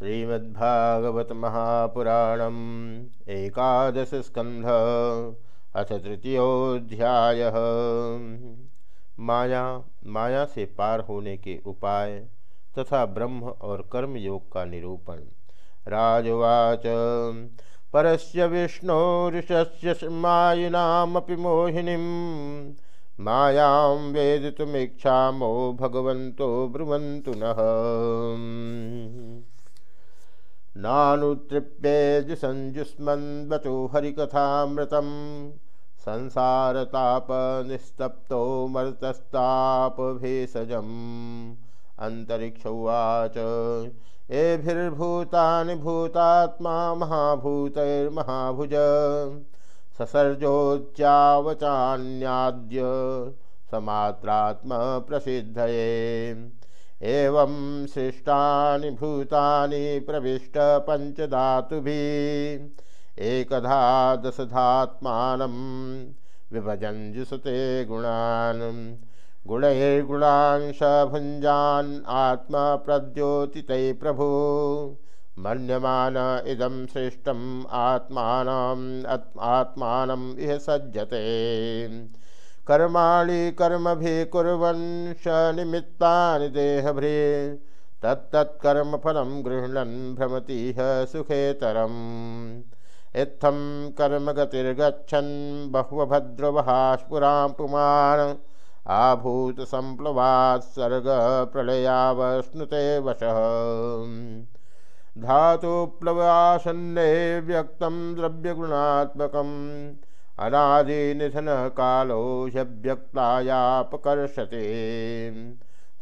श्रीमद्भागवत महापुराणम एकादश स्कंध अथ तृतीयोध्याय माया माया से पार होने के उपाय तथा ब्रह्म और कर्म योग का निरूपण। राजवाच, परस्य विष्णोऋषस्य मायिनामपि मोहिनीं मायां वेदितुमीक्षामो भगवन्तो ब्रुवन्तु नः। नानुतृप्येजुसञ्जुष्मन्वचो हरिकथामृतं संसारतापनिस्तप्तो मर्तस्तापभेषजम् अन्तरिक्षोवाच एभिर्भूतानि भूतात्मा महाभूतैर्महाभुज। ससर्जोच्चावचान्याद्य समात्रात्मप्रसिद्धये। एवं सृष्टानि भूतानि प्रविष्ट पञ्चधातुभिः। एकधा दशधात्मानं विभजञ्जुसते गुणान्। गुणैर्गुणांश भुञ्जान् आत्मा प्रद्योतितै प्रभु। मन्यमान इदं सृष्टम् आत्मानम् आत्मानम् इह सज्जते कर्माणि कर्मभिः स निमित्तानि देहभ्रे तत्तत्कर्मफलं गृह्णन् भ्रमतीह सुखेतरम्। इत्थं कर्मगतिर्गच्छन् बह्वभद्रवहास्पुरां पुमान्। आभूतसम्प्लवात् सर्गप्रलयावश्नुते वशः। धातुप्लवासन्ने व्यक्तं द्रव्यगुणात्मकम्। अनादिनिधन कालो ह्यव्यक्तायापकर्षते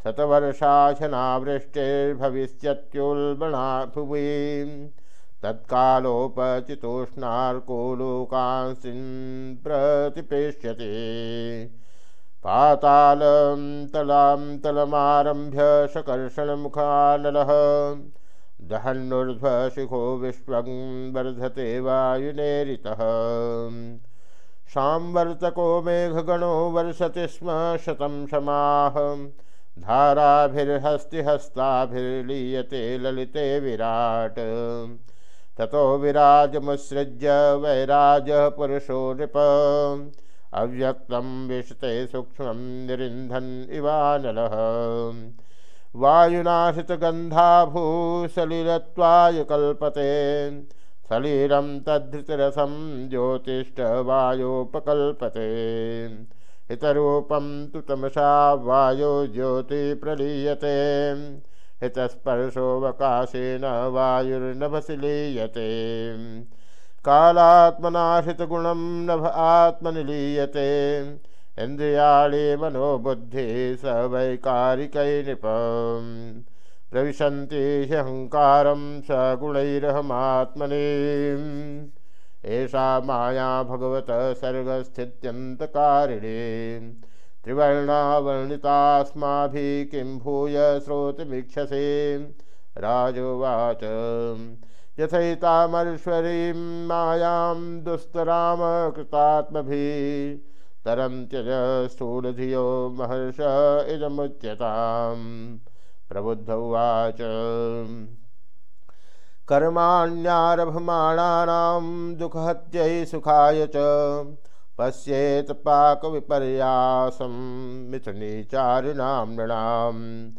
शतवर्षाशनावृष्टिर्भविष्यत्युल्बणा भुवि। तत्कालोपचितोष्णार्को लोकांसिन् प्रतिपेष्यते। पातालं तलां तलमारभ्य सकर्षणमुखानलः। दहन्नुर्ध्वशिखो विश्वं वर्धते वायुनेरितः। सांवर्तको मेघगणो वर्षति स्म शतं शमाह धाराभिर्हस्तिहस्ताभिर्लीयते ललिते विराट। ततो विराजमुत्सृज्य वैराजः पुरुषो नृप। अव्यक्तं विशते सूक्ष्मं निरिन्धन् इवानलः। वायुनाशितगन्धाभूसलिलत्वाय कल्पते सलीरं तद्धृतरसं ज्योतिष्ठवायोपकल्पते हितरूपं तु तमसा वायो ज्योतिप्रलीयते। हितस्पर्शोऽवकाशेन वायुर्नभसि लीयते कालात्मनाश्रितगुणं नभ आत्मनिलीयते। इन्द्रियाणि मनोबुद्धि स वैकारिकै नृपम् प्रविशन्ति ह्यहङ्कारं सगुणैरहमात्मने एषा माया भगवत सर्गस्थित्यन्तकारिणे। त्रिवर्णावर्णितास्माभिः किं भूय श्रोतमीक्षसे राजोवाच। यथैतामर्श्वरीं मायां दुस्तराम कृतात्मभिः तरं त्यज स्थूलधियो महर्ष इदमुच्यताम्। प्रबुद्ध उवाच। कर्माण्यारभमाणानां दुःखहत्यै सुखाय च, पश्येत पाकविपर्यासं मिथुनीचारिणां नृणां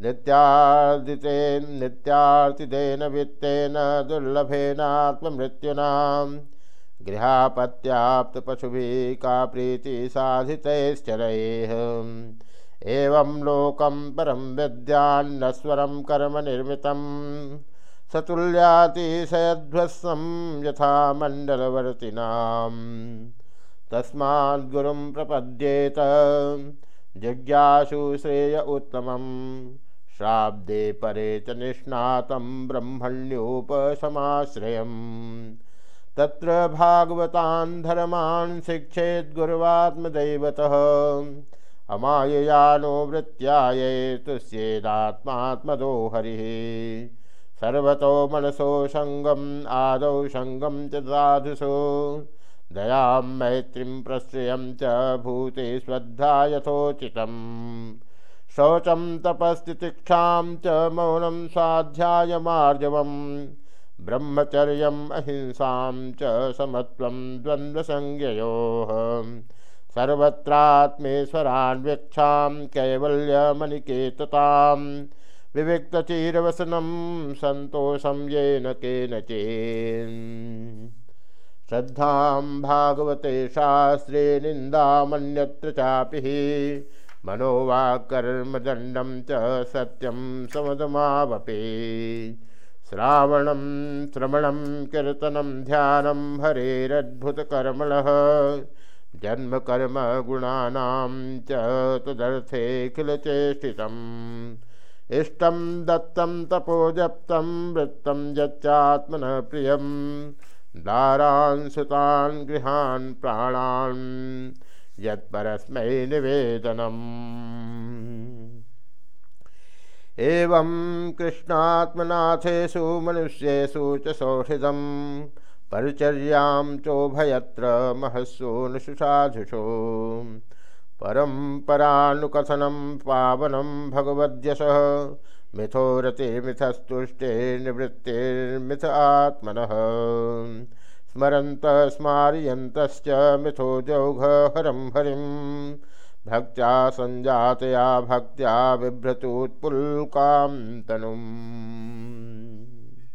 नित्यार्दिते नित्यार्तिदेन वित्तेन दुर्लभेनात्ममृत्युनां, गृहापत्याप्तपशुभिः का प्रीतिः साधितैश्चरैः एवं लोकं परं विद्यान्नस्वरं कर्म निर्मितं। सतुल्यातिशयध्वस्सं यथा मण्डलवर्तिनां। तस्माद्गुरुं प्रपद्येत। जिज्ञासु श्रेय उत्तमं। श्राब्दे परे च निष्णातं ब्रह्मण्योपशमाश्रयम्। तत्र भागवतान् धर्मान् शिक्षेद्गुर्वात्मदैवतः अमाययानो वृत्त्याये तुष्येदात्मात्मदो हरिः। सर्वतो मनसो सङ्गम् आदौ सङ्गं च साधुषु दयां मैत्रीं प्रश्रयं च भूते श्रद्धा यथोचितं शौचं तपस्तितिक्षां च मौनं स्वाध्यायमार्जवम्। ब्रह्मचर्यम् अहिंसां च समत्वं द्वन्द्वसंज्ञयोः। सर्वत्रात्मेश्वरान्वेक्षां कैवल्यमनिकेततां विविक्तचिरवसनं सन्तोषं येन केनचेन् श्रद्धां भागवते शास्त्रे निन्दामन्यत्र चापि मनोवाक्कर्मदण्डं च सत्यं समदमावपे। श्रावणं, श्रवणं, कीर्तनं, ध्यानं हरेरद्भुतकर्मणः जन्मकर्म गुणानां च तदर्थेऽखिलचेष्टितम् इष्टं दत्तं तपोजप्तं, वृत्तं यच्चात्मनः प्रियं। दारान्, सुतान्, गृहान्, प्राणान्, यत्परस्मै निवेदनम्। एवं कृष्णात्मनाथेषु मनुष्येषु च परिचर्यां चोभयत्र महस्सोनुषुसाधुषो परम्परानुकथनं पावनं भगवद्यशः। मिथो रतिर्मिथस्तुष्टे निवृत्तिर्मिथ आत्मनः। स्मरन्तः स्मारयन्तश्च मिथो जौघ हरं। भक्त्या सञ्जातया भक्त्या बिभ्रतुत्पुल्कां तनुम्